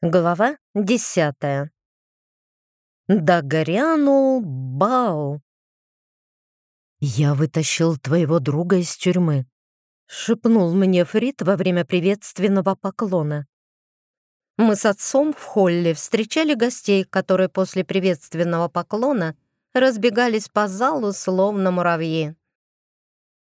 Глава десятая. Да горянул бал. «Я вытащил твоего друга из тюрьмы», — шепнул мне Фрид во время приветственного поклона. Мы с отцом в холле встречали гостей, которые после приветственного поклона разбегались по залу словно муравьи.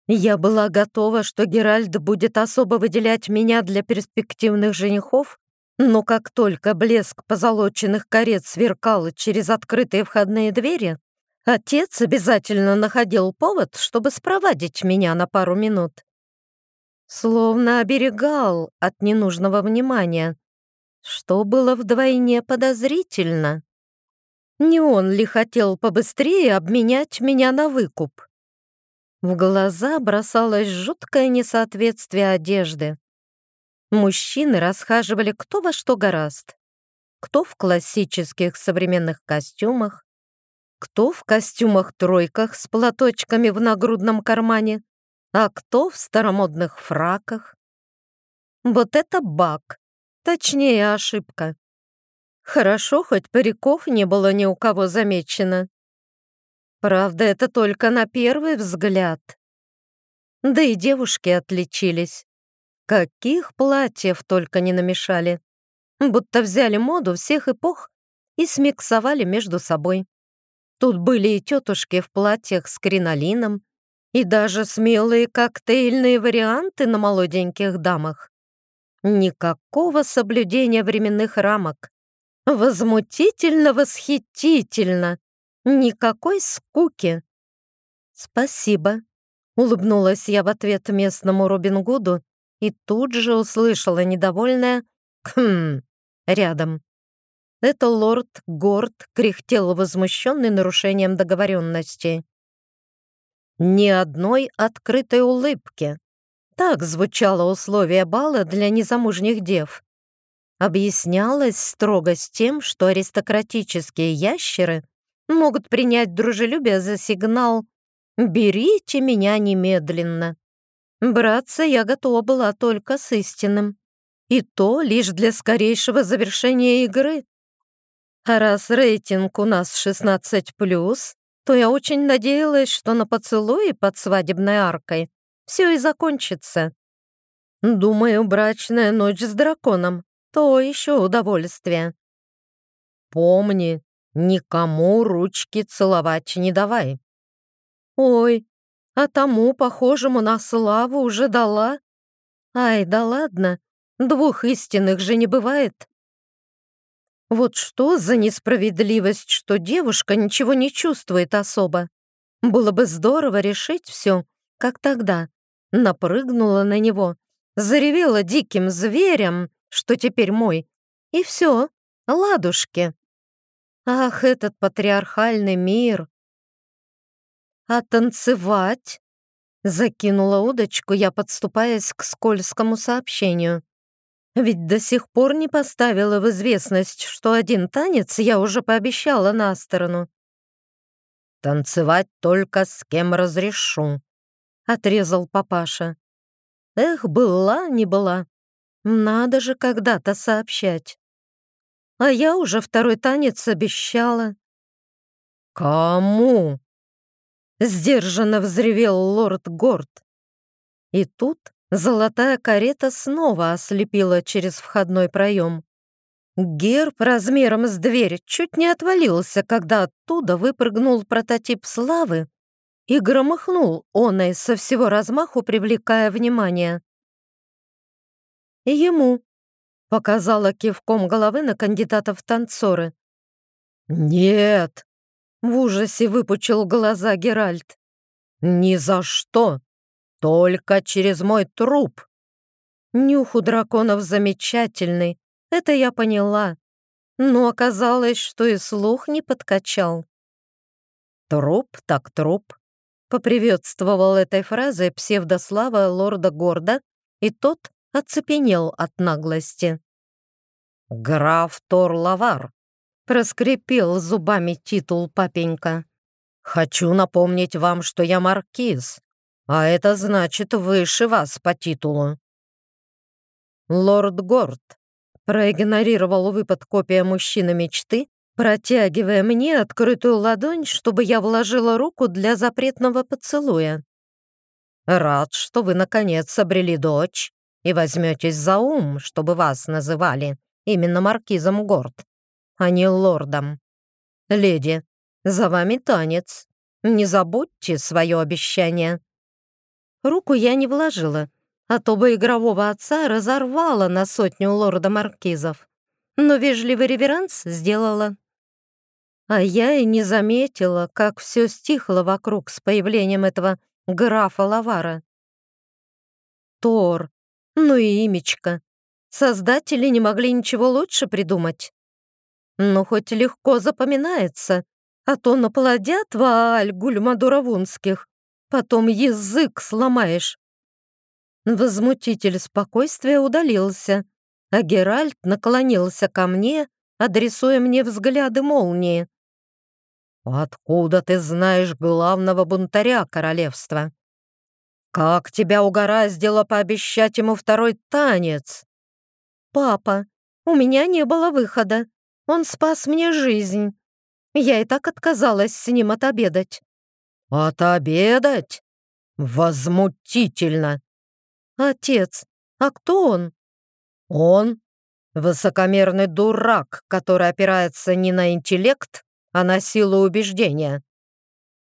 Я была готова, что Геральт будет особо выделять меня для перспективных женихов, но как только блеск позолоченных карет сверкал через открытые входные двери, отец обязательно находил повод, чтобы спровадить меня на пару минут. Словно оберегал от ненужного внимания, что было вдвойне подозрительно. Не он ли хотел побыстрее обменять меня на выкуп? В глаза бросалось жуткое несоответствие одежды. Мужчины расхаживали кто во что гораст. Кто в классических современных костюмах, кто в костюмах-тройках с платочками в нагрудном кармане, а кто в старомодных фраках. Вот это баг, точнее ошибка. Хорошо, хоть париков не было ни у кого замечено. Правда, это только на первый взгляд. Да и девушки отличились. Каких платьев только не намешали. Будто взяли моду всех эпох и смиксовали между собой. Тут были и тетушки в платьях с кринолином, и даже смелые коктейльные варианты на молоденьких дамах. Никакого соблюдения временных рамок. Возмутительно-восхитительно. Никакой скуки. «Спасибо», — улыбнулась я в ответ местному Робин Гуду и тут же услышала недовольное «хм» рядом. Это лорд Горд кряхтел возмущенный нарушением договоренности. Ни одной открытой улыбки. Так звучало условие бала для незамужних дев. Объяснялось строго с тем, что аристократические ящеры могут принять дружелюбие за сигнал «берите меня немедленно». Браться я готова была только с истинным. И то лишь для скорейшего завершения игры. А раз рейтинг у нас 16+, то я очень надеялась, что на поцелуе под свадебной аркой все и закончится. Думаю, брачная ночь с драконом — то еще удовольствие. Помни, никому ручки целовать не давай. Ой, а тому, похожему на славу, уже дала? Ай, да ладно, двух истинных же не бывает. Вот что за несправедливость, что девушка ничего не чувствует особо. Было бы здорово решить все, как тогда. Напрыгнула на него, заревела диким зверем, что теперь мой, и все, ладушки. Ах, этот патриархальный мир! «А танцевать?» Закинула удочку я, подступаясь к скользкому сообщению. Ведь до сих пор не поставила в известность, что один танец я уже пообещала на сторону. «Танцевать только с кем разрешу», — отрезал папаша. Эх, была, не была. Надо же когда-то сообщать. А я уже второй танец обещала. «Кому?» Сдержанно взревел лорд Горд. И тут золотая карета снова ослепила через входной проем. Герб размером с дверь чуть не отвалился, когда оттуда выпрыгнул прототип славы и громыхнул оной со всего размаху, привлекая внимание. «Ему», — показала кивком головы на кандидатов в танцоры. «Нет!» В ужасе выпучил глаза Геральт. «Ни за что! Только через мой труп!» Нюх у драконов замечательный, это я поняла. Но оказалось, что и слух не подкачал. «Труп так труп», — поприветствовал этой фразой псевдослава лорда Горда, и тот оцепенел от наглости. «Граф Тор Лавар, Проскрипел зубами титул папенька. «Хочу напомнить вам, что я маркиз, а это значит выше вас по титулу». «Лорд Горд», проигнорировал выпад копия мужчины мечты, протягивая мне открытую ладонь, чтобы я вложила руку для запретного поцелуя. «Рад, что вы, наконец, обрели дочь и возьметесь за ум, чтобы вас называли именно маркизом Горд, а не лордом. Леди, за вами танец. Не забудьте свое обещание». Руку я не вложила, а то бы игрового отца разорвала на сотню лорда Маркизов. Но вежливый реверанс сделала. А я и не заметила, как все стихло вокруг с появлением этого графа Лавара. Тор, ну и имечко. Создатели не могли ничего лучше придумать. Ну, хоть легко запоминается, а то наплодят Вааль Гульмадуравунских, потом язык сломаешь. Возмутитель спокойствия удалился, а Геральт наклонился ко мне, адресуя мне взгляды молнии. «Откуда ты знаешь главного бунтаря королевства? Как тебя угораздило пообещать ему второй танец?» «Папа, у меня не было выхода. Он спас мне жизнь. Я и так отказалась с ним отобедать». «Отобедать? Возмутительно!» «Отец, а кто он?» «Он — высокомерный дурак, который опирается не на интеллект, а на силу убеждения.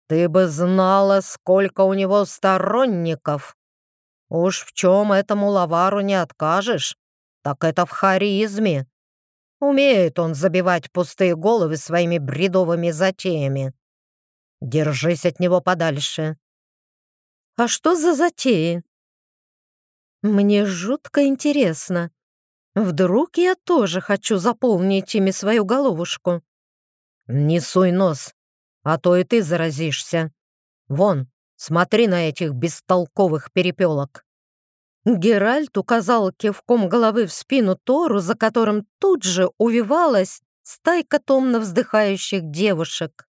Ты бы знала, сколько у него сторонников. Уж в чем этому лавару не откажешь, так это в харизме. Умеет он забивать пустые головы своими бредовыми затеями. Держись от него подальше». «А что за затеи?» Мне жутко интересно. Вдруг я тоже хочу заполнить ими свою головушку? Не суй нос, а то и ты заразишься. Вон, смотри на этих бестолковых перепелок. Геральт указал кивком головы в спину Тору, за которым тут же увивалась стайка томно вздыхающих девушек.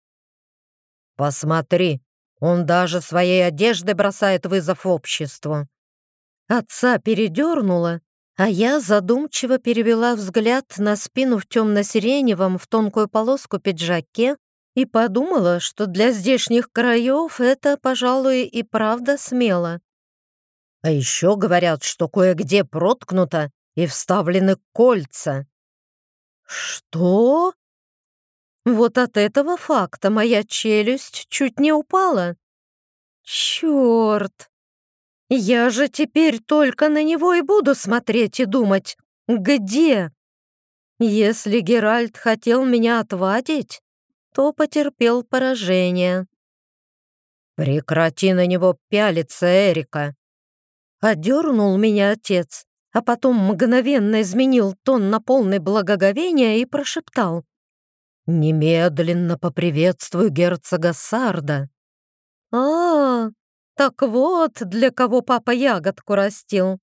«Посмотри, он даже своей одеждой бросает вызов обществу. Отца передернуло, а я задумчиво перевела взгляд на спину в темно-сиреневом в тонкую полоску пиджаке и подумала, что для здешних краев это, пожалуй, и правда смело. А еще говорят, что кое-где проткнуто и вставлены кольца. Что? Вот от этого факта моя челюсть чуть не упала. Черт! Я же теперь только на него и буду смотреть и думать, где? Если Геральт хотел меня отвадить, то потерпел поражение. «Прекрати на него пялиться, Эрика!» Одернул меня отец, а потом мгновенно изменил тон на полный благоговения и прошептал. «Немедленно поприветствую герцога Сарда». «А, -а, так вот, для кого папа ягодку растил.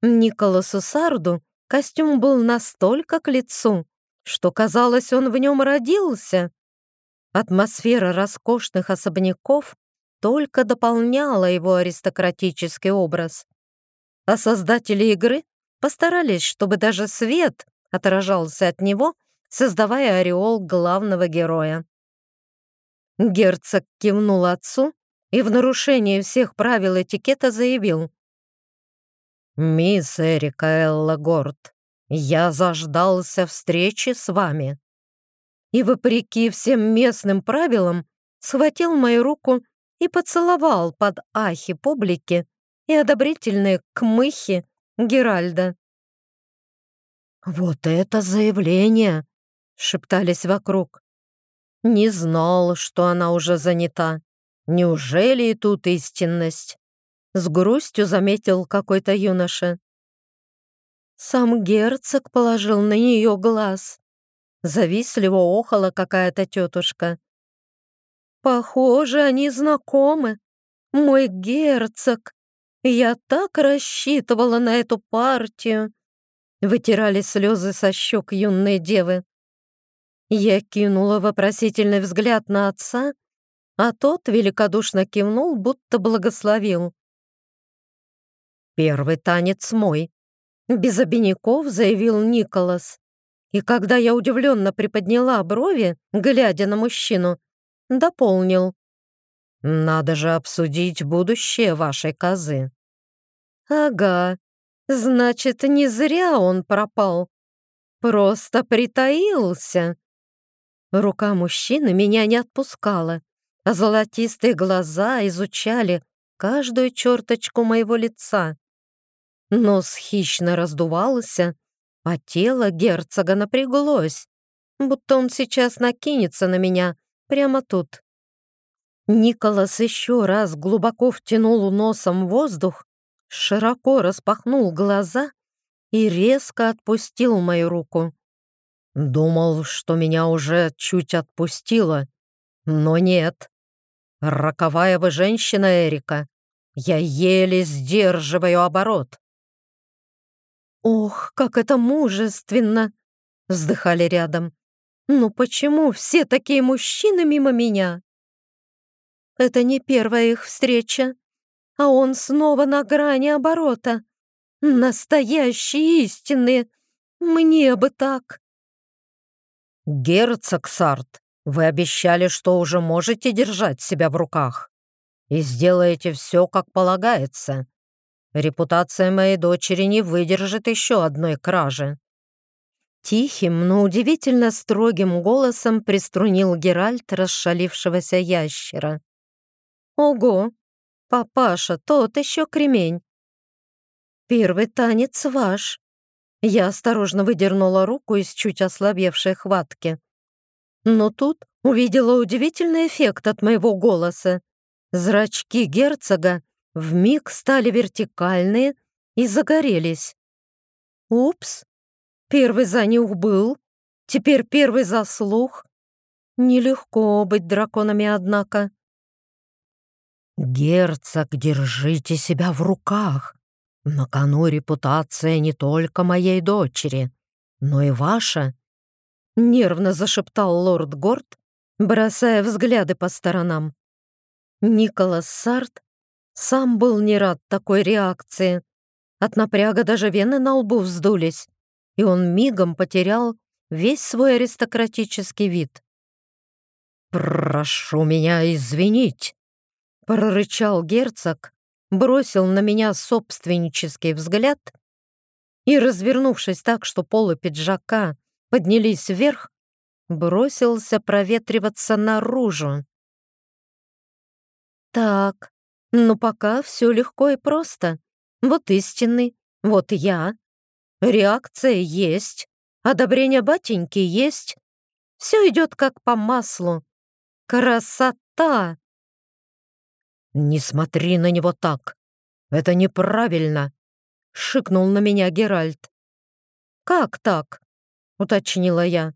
Николасу Сарду костюм был настолько к лицу, что казалось, он в нем родился. Атмосфера роскошных особняков только дополняла его аристократический образ. А создатели игры постарались, чтобы даже свет отражался от него, создавая ореол главного героя. Герцог кивнул отцу, и в нарушение всех правил этикета заявил. «Мисс Эрика Элла Горд, я заждался встречи с вами». И, вопреки всем местным правилам, схватил мою руку и поцеловал под ахи публики и одобрительные кмыхи Геральда. «Вот это заявление!» — шептались вокруг. Не знал, что она уже занята. Неужели и тут истинность? С грустью заметил какой-то юноша. Сам герцог положил на нее глаз. Завистливо охала какая-то тетушка. Похоже, они знакомы. Мой герцог. Я так рассчитывала на эту партию. Вытирали слезы со щек юной девы. Я кинула вопросительный взгляд на отца а тот великодушно кивнул, будто благословил. «Первый танец мой. Без обиняков заявил Николас. И когда я удивленно приподняла брови, глядя на мужчину, дополнил. «Надо же обсудить будущее вашей козы». «Ага, значит, не зря он пропал. Просто притаился». Рука мужчины меня не отпускала, а золотистые глаза изучали каждую черточку моего лица. Нос хищно раздувался, а тело герцога напряглось, будто он сейчас накинется на меня прямо тут. Николас еще раз глубоко втянул носом воздух, широко распахнул глаза и резко отпустил мою руку. Думал, что меня уже чуть отпустило, но нет. Роковая вы женщина, Эрика. Я еле сдерживаю оборот. «Ох, как это мужественно!» — вздыхали рядом. «Ну почему все такие мужчины мимо меня?» «Это не первая их встреча, а он снова на грани оборота. Настоящие истинные! Мне бы так!» «Герцог Сарт, вы обещали, что уже можете держать себя в руках и сделаете все, как полагается. Репутация моей дочери не выдержит еще одной кражи». Тихим, но удивительно строгим голосом приструнил Геральт расшалившегося ящера. «Ого! Папаша, тот еще кремень!» «Первый танец ваш!» Я осторожно выдернула руку из чуть ослабевшей хватки. Но тут увидела удивительный эффект от моего голоса. Зрачки герцога вмиг стали вертикальные и загорелись. Упс, первый за нюх был, теперь первый за слух. Нелегко быть драконами, однако. «Герцог, держите себя в руках. На кону репутация не только моей дочери, но и ваша», — нервно зашептал лорд Горд, бросая взгляды по сторонам. Николас Сарт сам был не рад такой реакции. От напряга даже вены на лбу вздулись, и он мигом потерял весь свой аристократический вид. «Прошу меня извинить», — прорычал герцог, бросил на меня собственнический взгляд и, развернувшись так, что полы пиджака поднялись вверх, бросился проветриваться наружу. «Так, но пока все легко и просто. Вот истинный, вот я. Реакция есть, одобрение батеньки есть. Все идет как по маслу. Красота! «Не смотри на него так! Это неправильно!» — шикнул на меня Геральт. «Как так?» — уточнила я.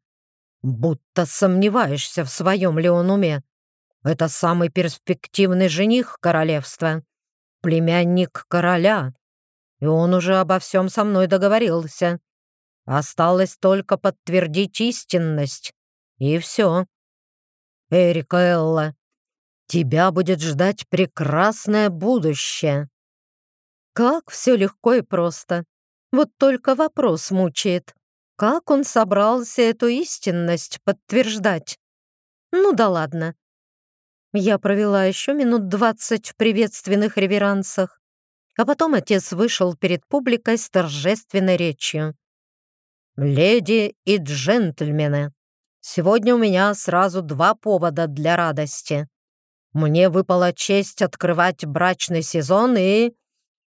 «Будто сомневаешься, в своем ли он уме. Это самый перспективный жених королевства, племянник короля, и он уже обо всем со мной договорился. Осталось только подтвердить истинность, и все. Эрика Элла, тебя будет ждать прекрасное будущее. Как все легко и просто. Вот только вопрос мучает. Как он собрался эту истинность подтверждать? Ну да ладно, я провела еще минут двадцать в приветственных реверансах, а потом отец вышел перед публикой с торжественной речью. «Леди и джентльмены, сегодня у меня сразу два повода для радости. Мне выпала честь открывать брачный сезон и...»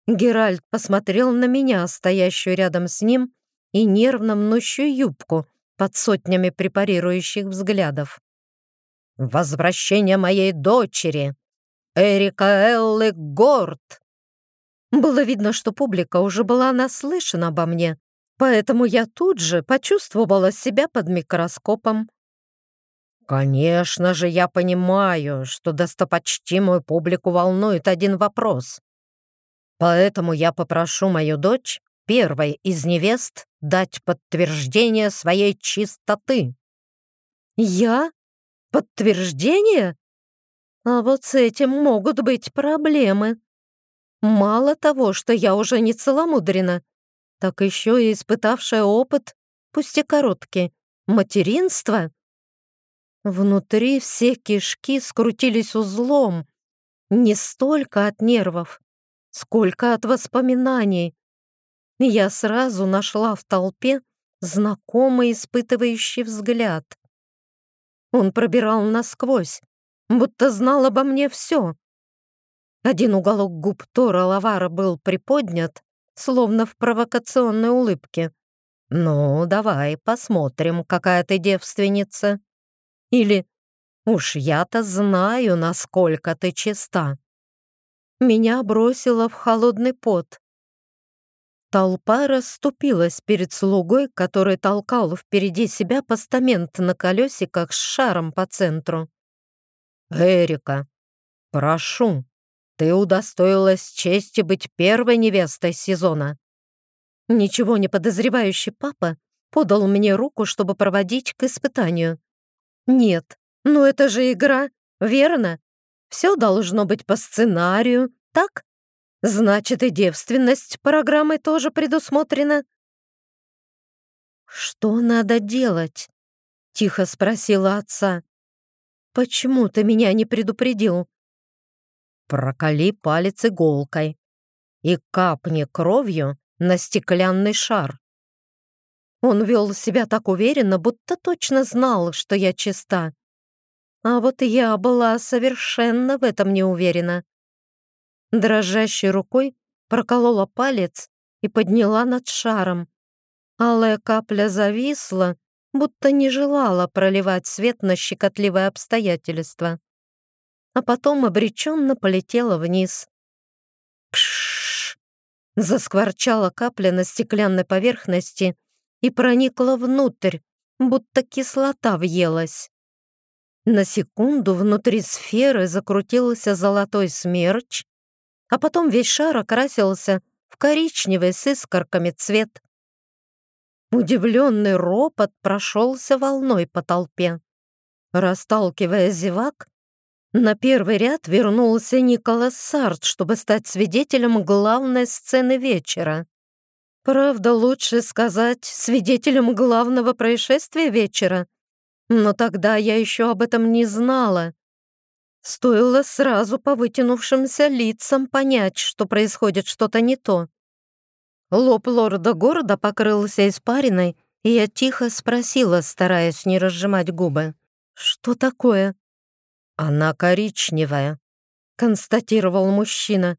Геральт посмотрел на меня, стоящую рядом с ним, и нервно мнущую юбку под сотнями препарирующих взглядов. Возвращение моей дочери, Эрика Эллы Горд. Было видно, что публика уже была наслышана обо мне, поэтому я тут же почувствовала себя под микроскопом. Конечно же, я понимаю, что достопочтимую публику волнует один вопрос. Поэтому я попрошу мою дочь, первой из невест, дать подтверждение своей чистоты. Я? Подтверждение? А вот с этим могут быть проблемы. Мало того, что я уже не целомудрена, так еще и испытавшая опыт, пусть и короткий, материнства. Внутри все кишки скрутились узлом, не столько от нервов, сколько от воспоминаний. Я сразу нашла в толпе знакомый испытывающий взгляд. Он пробирал насквозь, будто знал обо мне все. Один уголок губ Тора Лавара был приподнят, словно в провокационной улыбке. «Ну, давай посмотрим, какая ты девственница». Или «Уж я-то знаю, насколько ты чиста». Меня бросило в холодный пот. Толпа расступилась перед слугой, который толкал впереди себя постамент на колесиках с шаром по центру. «Эрика, прошу, ты удостоилась чести быть первой невестой сезона». Ничего не подозревающий папа подал мне руку, чтобы проводить к испытанию. «Нет, ну это же игра, верно? Все должно быть по сценарию, так?» Значит, и девственность программой тоже предусмотрена? «Что надо делать?» — тихо спросила отца. «Почему ты меня не предупредил?» «Проколи палец иголкой и капни кровью на стеклянный шар». Он вел себя так уверенно, будто точно знал, что я чиста. А вот я была совершенно в этом не уверена. Дрожащей рукой проколола палец и подняла над шаром. Алая капля зависла, будто не желала проливать свет на щекотливое обстоятельство. А потом обреченно полетела вниз. Пшш! Заскворчала капля на стеклянной поверхности и проникла внутрь, будто кислота въелась. На секунду внутри сферы закрутился золотой смерч, а потом весь шар окрасился в коричневый с искорками цвет. Удивленный ропот прошелся волной по толпе. Расталкивая зевак, на первый ряд вернулся Николас Сарт, чтобы стать свидетелем главной сцены вечера. Правда, лучше сказать свидетелем главного происшествия вечера. Но тогда я еще об этом не знала. Стоило сразу по вытянувшимся лицам понять, что происходит что-то не то. Лоб лорда города покрылся испариной, и я тихо спросила, стараясь не разжимать губы. «Что такое?» «Она коричневая», — констатировал мужчина.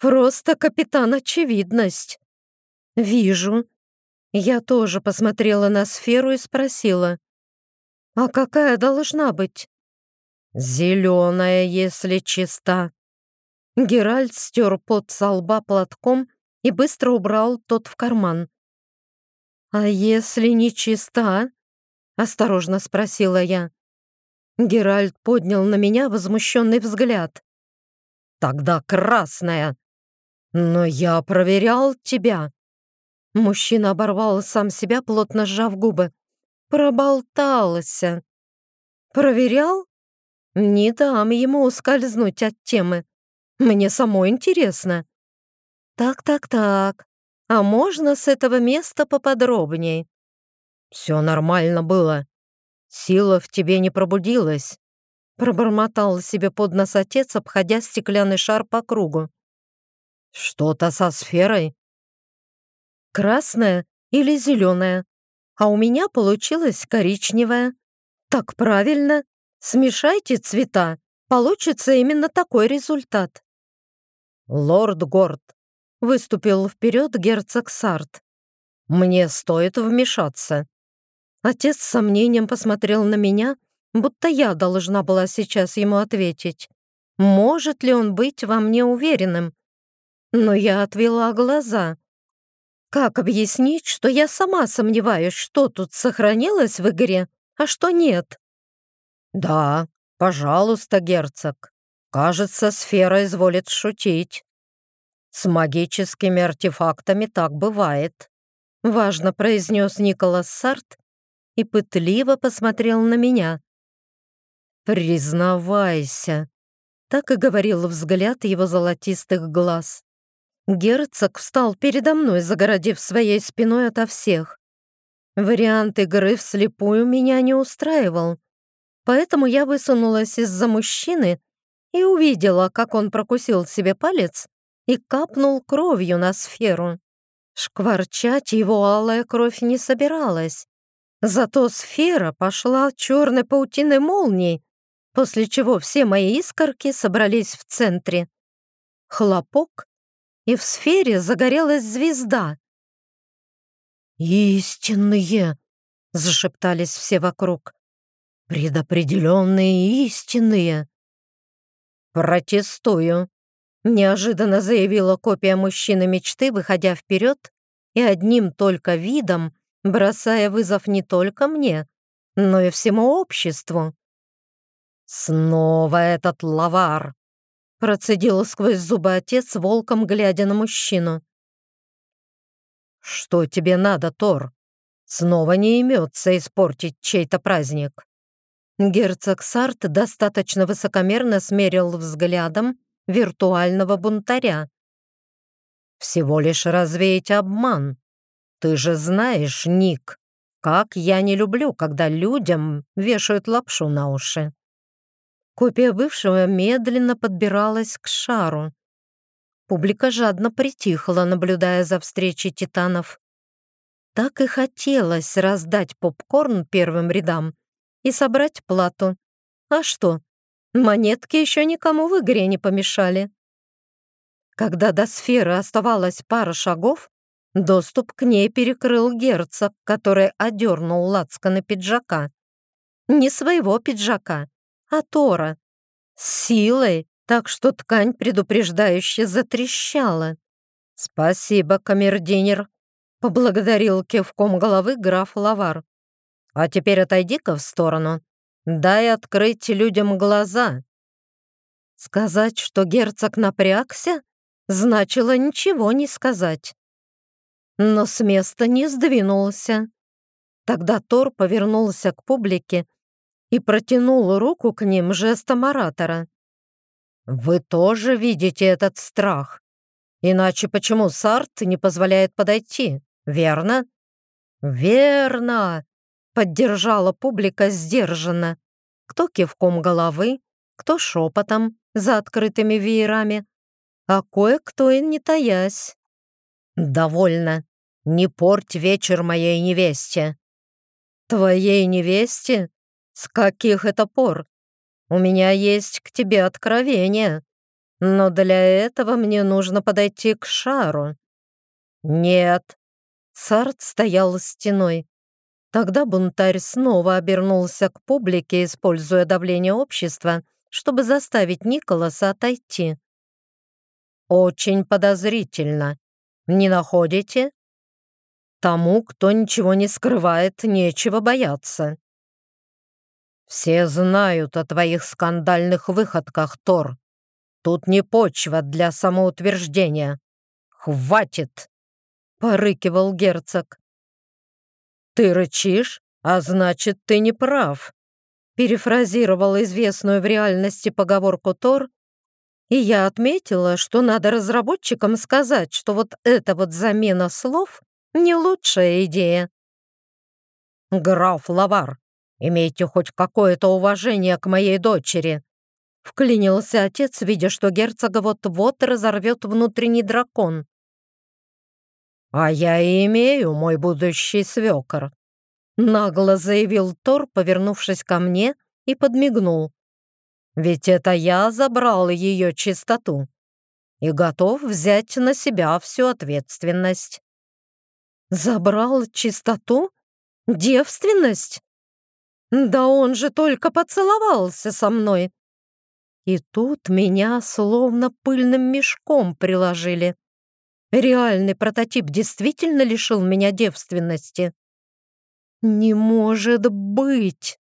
«Просто капитан очевидность». «Вижу». Я тоже посмотрела на сферу и спросила. «А какая должна быть?» «Зеленая, если чиста». Геральт стер пот со лба платком и быстро убрал тот в карман. «А если не чиста?» — осторожно спросила я. Геральт поднял на меня возмущенный взгляд. «Тогда красная!» «Но я проверял тебя!» Мужчина оборвал сам себя, плотно сжав губы. «Проболтался!» «Проверял?» Не дам ему ускользнуть от темы. Мне самой интересно. Так-так-так, а можно с этого места поподробней? Все нормально было. Сила в тебе не пробудилась. Пробормотал себе под нос отец, обходя стеклянный шар по кругу. Что-то со сферой? Красная или зеленая? А у меня получилась коричневая. Так правильно. Смешайте цвета, получится именно такой результат. Лорд Горд выступил вперед герцог Сарт. Мне стоит вмешаться. Отец с сомнением посмотрел на меня, будто я должна была сейчас ему ответить. Может ли он быть во мне уверенным? Но я отвела глаза. Как объяснить, что я сама сомневаюсь, что тут сохранилось в игре, а что нет? «Да, пожалуйста, герцог. Кажется, сфера изволит шутить. С магическими артефактами так бывает», — важно произнес Николас Сарт и пытливо посмотрел на меня. «Признавайся», — так и говорил взгляд его золотистых глаз. Герцог встал передо мной, загородив своей спиной ото всех. Вариант игры вслепую меня не устраивал, поэтому я высунулась из-за мужчины и увидела, как он прокусил себе палец и капнул кровью на сферу. Шкварчать его алая кровь не собиралась. Зато сфера пошла черной паутиной молнии, после чего все мои искорки собрались в центре. Хлопок, и в сфере загорелась звезда. «Истинные!» — зашептались все вокруг. «Предопределенные истинные!» «Протестую!» — неожиданно заявила копия мужчины мечты, выходя вперед и одним только видом бросая вызов не только мне, но и всему обществу. «Снова этот лавар!» — процедил сквозь зубы отец, волком глядя на мужчину. «Что тебе надо, Тор? Снова не имется испортить чей-то праздник». Герцог Сарт достаточно высокомерно смерил взглядом виртуального бунтаря. «Всего лишь развеять обман. Ты же знаешь, Ник, как я не люблю, когда людям вешают лапшу на уши. Копия бывшего медленно подбиралась к шару. Публика жадно притихла, наблюдая за встречей титанов. Так и хотелось раздать попкорн первым рядам и собрать плату. А что, монетки еще никому в игре не помешали. Когда до сферы оставалась пара шагов, Доступ к ней перекрыл герцог, который одернул лацканы пиджака. Не своего пиджака, а Тора. С силой, так что ткань предупреждающе затрещала. «Спасибо, камердинер», — поблагодарил кивком головы граф Лавар. «А теперь отойди-ка в сторону. Дай открыть людям глаза». Сказать, что герцог напрягся, значило ничего не сказать но с места не сдвинулся. Тогда Тор повернулся к публике и протянул руку к ним жестом оратора. «Вы тоже видите этот страх? Иначе почему Сарт не позволяет подойти, верно?» «Верно!» — поддержала публика сдержанно. Кто кивком головы, кто шепотом за открытыми веерами, а кое-кто и не таясь. «Довольно. Не порть вечер моей невесте». «Твоей невесте? С каких это пор? У меня есть к тебе откровение, но для этого мне нужно подойти к шару». «Нет». Сарт стоял стеной. Тогда бунтарь снова обернулся к публике, используя давление общества, чтобы заставить Николаса отойти. «Очень подозрительно. Не находите? Тому, кто ничего не скрывает, нечего бояться. Все знают о твоих скандальных выходках, Тор. Тут не почва для самоутверждения. Хватит!» — порыкивал герцог. «Ты рычишь, а значит, ты не прав», — перефразировал известную в реальности поговорку Тор и я отметила, что надо разработчикам сказать, что вот эта вот замена слов не лучшая идея. «Граф Лавар, имейте хоть какое-то уважение к моей дочери», вклинился отец, видя, что герцога вот-вот разорвет внутренний дракон. «А я и имею, мой будущий свекор», нагло заявил Тор, повернувшись ко мне и подмигнул. Ведь это я забрал ее чистоту и готов взять на себя всю ответственность. Забрал чистоту? Девственность? Да он же только поцеловался со мной. И тут меня словно пыльным мешком приложили. Реальный прототип действительно лишил меня девственности. Не может быть!